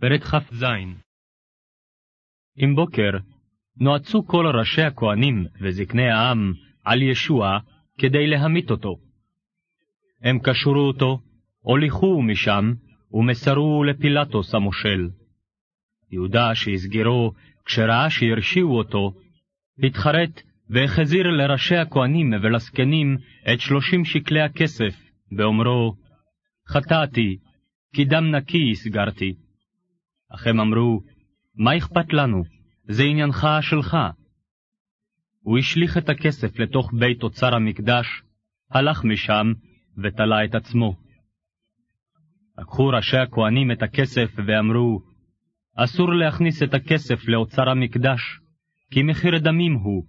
פרק כ"ז עם בוקר נועצו כל ראשי הכהנים וזקני העם על ישוע כדי להמית אותו. הם קשרו אותו, הוליכוהו משם, ומסרו לפילטוס המושל. יהודה שהסגירו, כשראה שהרשיעו אותו, התחרט והחזיר לראשי הכהנים ולזקנים את שלושים שקלי הכסף, באומרו, חטאתי, כי דם נקי הסגרתי. אך הם אמרו, מה אכפת לנו? זה עניינך שלך. הוא השליך את הכסף לתוך בית אוצר המקדש, הלך משם ותלה את עצמו. לקחו ראשי הכהנים את הכסף ואמרו, אסור להכניס את הכסף לאוצר המקדש, כי מחיר דמים הוא.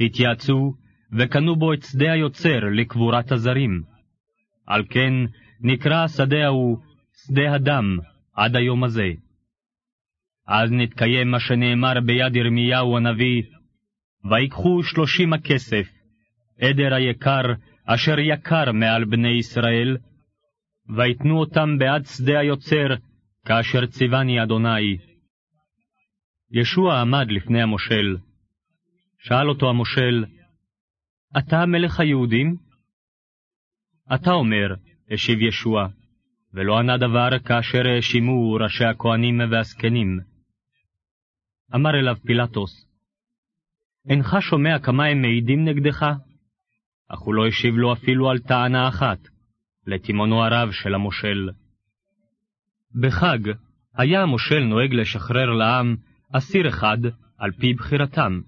התייעצו וקנו בו את שדה היוצר לקבורת הזרים. על כן נקרא השדה ההוא שדה הדם עד היום הזה. אז נתקיים מה שנאמר ביד ירמיהו הנביא, ויקחו שלושים הכסף, עדר היקר אשר יקר מעל בני ישראל, ויתנו אותם בעד שדה היוצר, כאשר ציווני אדוני. ישוע עמד לפני המושל. שאל אותו המושל, אתה מלך היהודים? אתה אומר, השיב ישוע, ולא ענה דבר כאשר האשימו ראשי הכהנים והזקנים. אמר אליו פילטוס, אינך שומע כמה הם מעידים נגדך? אך הוא לא השיב לו אפילו על טענה אחת, לתימונו הרב של המושל. בחג היה המושל נוהג לשחרר לעם אסיר אחד על פי בחירתם.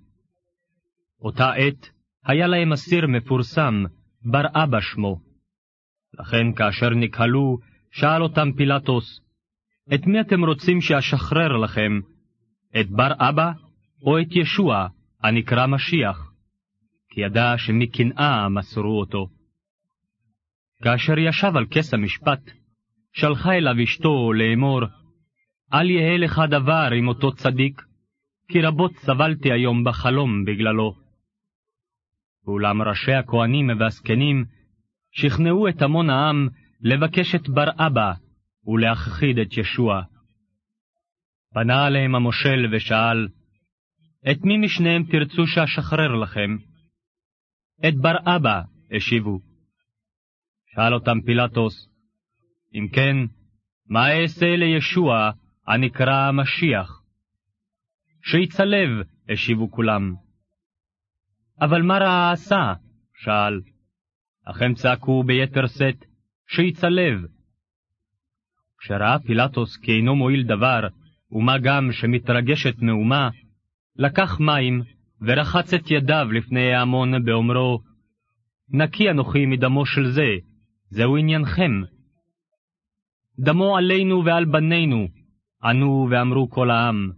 אותה עת היה להם אסיר מפורסם, בר אבא שמו. לכן כאשר נקהלו, שאל אותם פילטוס, את מי אתם רוצים שאשחרר לכם, את בר אבא או את ישוע, הנקרא משיח? כי ידע שמקנאה מסרו אותו. כאשר ישב על כס המשפט, שלחה אליו אשתו לאמור, אל יהא לך דבר עם אותו צדיק, כי רבות סבלתי היום בחלום בגללו. ואולם ראשי הכהנים והזקנים שכנעו את המון העם לבקש את בר אבא ולהכחיד את ישוע. פנה אליהם המושל ושאל, את מי משניהם תרצו שאשחרר לכם? את בר אבא, השיבו. שאל אותם פילטוס, אם כן, מה אעשה לישוע הנקרא המשיח? שיצלב, השיבו כולם. אבל מה רע עשה? שאל. אך הם צעקו ביתר שאת, שיצלב. כשראה פילטוס כי אינו מועיל דבר, ומה גם שמתרגשת מהומה, לקח מים ורחץ את ידיו לפני ההמון באומרו, נקי אנוכי מדמו של זה, זהו עניינכם. דמו עלינו ועל בנינו, ענו ואמרו כל העם.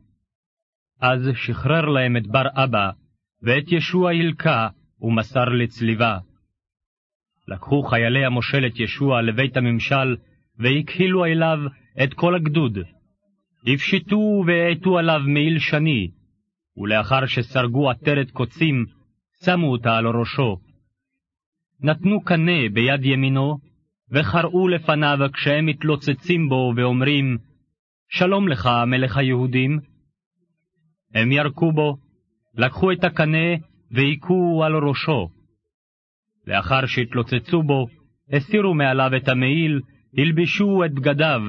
אז שחרר להם את בר אבא, ואת ישוע הלקה, ומסר לצליבה. לקחו חיילי המושל ישוע לבית הממשל, והכחילו אליו את כל הגדוד. הפשיטו והעטו עליו מעיל שני, ולאחר שסרגו עטרת קוצים, שמו אותה על ראשו. נתנו קנה ביד ימינו, וחרעו לפניו כשהם מתלוצצים בו ואומרים, שלום לך, מלך היהודים. הם ירקו בו, לקחו את הקנה והיכו על ראשו. לאחר שהתלוצצו בו, הסירו מעליו את המעיל, הלבשו את בגדיו,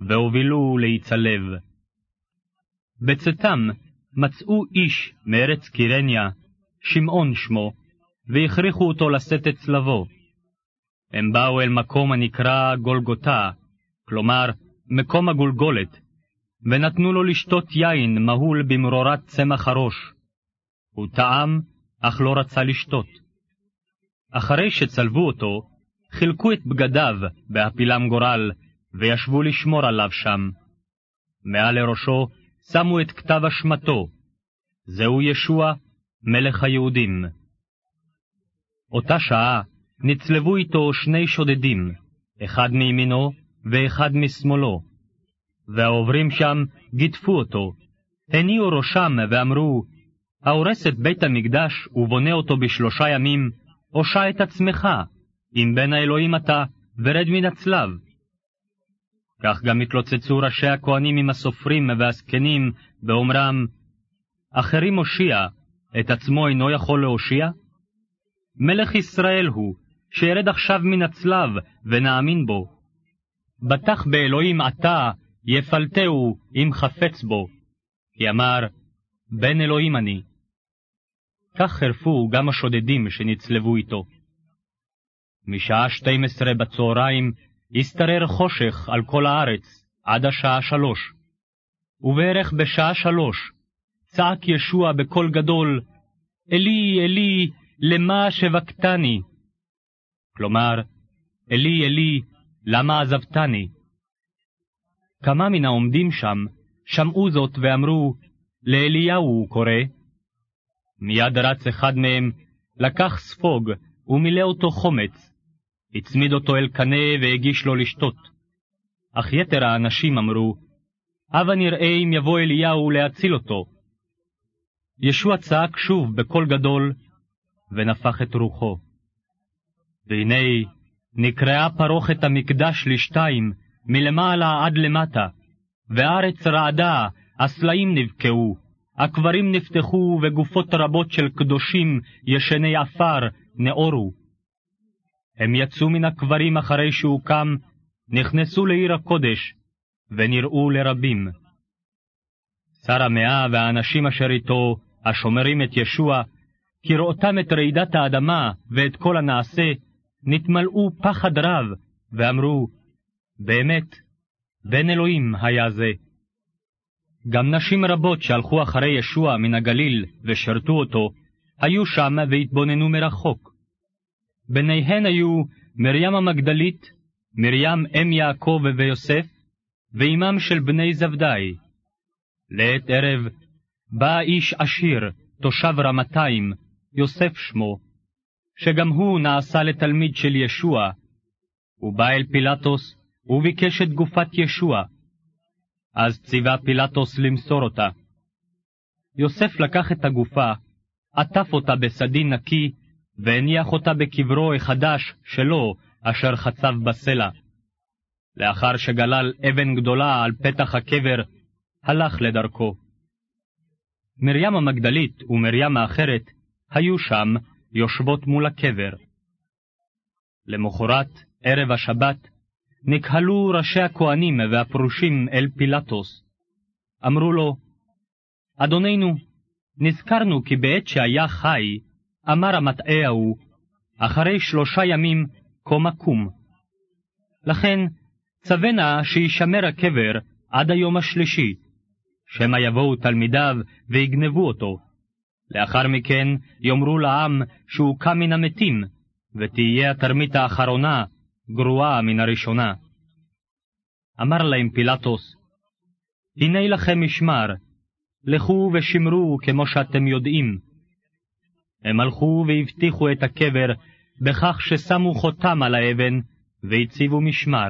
והובילו להיצלב. בצאתם מצאו איש מארץ קירניה, שמעון שמו, והכריחו אותו לשאת את צלבו. הם באו אל מקום הנקרא גולגותה, כלומר, מקום הגולגולת, ונתנו לו לשתות יין מהול במרורת צמח הראש. הוא טעם, אך לא רצה לשתות. אחרי שצלבו אותו, חילקו את בגדיו בהפילם גורל, וישבו לשמור עליו שם. מעל לראשו שמו את כתב אשמתו, זהו ישוע, מלך היהודים. אותה שעה נצלבו איתו שני שודדים, אחד מימינו ואחד משמאלו. והעוברים שם גידפו אותו, הניעו ראשם ואמרו, ההורס את בית המקדש ובונה אותו בשלושה ימים, הושע את עצמך, אם בן האלוהים אתה, ורד מן הצלב. כך גם התלוצצו ראשי הכהנים עם הסופרים והזקנים, באומרם, אחרים הושיע, את עצמו אינו יכול להושיע? מלך ישראל הוא, שירד עכשיו מן הצלב, ונאמין בו. בטח באלוהים עתה, יפלטהו אם חפץ בו. כי אמר, בן אלוהים אני. כך חרפו גם השודדים שנצלבו איתו. משעה שתים עשרה בצהריים השתרר חושך על כל הארץ עד השעה שלוש. ובערך בשעה שלוש צעק ישוע בקול גדול, אלי, אלי, למה שבקתני? כלומר, אלי, אלי, למה עזבתני? כמה מן העומדים שם שמעו זאת ואמרו, לאליהו הוא קורא. מיד רץ אחד מהם, לקח ספוג ומילא אותו חומץ, הצמיד אותו אל קנה והגיש לו לשתות. אך יתר האנשים אמרו, הבה נראה אם יבוא אליהו להציל אותו. ישוע צעק שוב בקול גדול, ונפח את רוחו. והנה, נקרעה פרוכת המקדש לשתיים, מלמעלה עד למטה, והארץ רעדה, הסלעים נבקעו, הקברים נפתחו, וגופות רבות של קדושים, ישני עפר, נאורו. הם יצאו מן הקברים אחרי שהוקם, נכנסו לעיר הקודש, ונראו לרבים. שר המאה והאנשים אשר איתו, השומרים את ישוע, כראותם את רעידת האדמה ואת כל הנעשה, נתמלאו פחד רב, ואמרו, באמת, בן אלוהים היה זה. גם נשים רבות שהלכו אחרי ישוע מן הגליל ושרתו אותו, היו שם והתבוננו מרחוק. ביניהן היו מרים המגדלית, מרים אם יעקב ויוסף, ואימם של בני זבדי. לעת ערב בא איש עשיר, תושב רמתיים, יוסף שמו, שגם הוא נעשה לתלמיד של ישוע. הוא בא אל פילטוס וביקש את גופת ישוע. אז ציווה פילטוס למסור אותה. יוסף לקח את הגופה, עטף אותה בסדין נקי, והניח אותה בקברו החדש שלו, אשר חצב בסלע. לאחר שגלל אבן גדולה על פתח הקבר, הלך לדרכו. מרים המגדלית ומרים האחרת היו שם, יושבות מול הקבר. למחרת, ערב השבת, נקהלו ראשי הכהנים והפרושים אל פילטוס. אמרו לו, אדוננו, נזכרנו כי בעת שהיה חי, אמר המטעה ההוא, אחרי שלושה ימים קום אקום. לכן, צווה שישמר הקבר עד היום השלישי, שמא יבואו תלמידיו ויגנבו אותו. לאחר מכן יאמרו לעם שהוא קם מן המתים, ותהיה התרמית האחרונה גרועה מן הראשונה. אמר להם פילטוס, הנה לכם משמר, לכו ושמרו כמו שאתם יודעים. הם הלכו והבטיחו את הקבר בכך ששמו חותם על האבן והציבו משמר.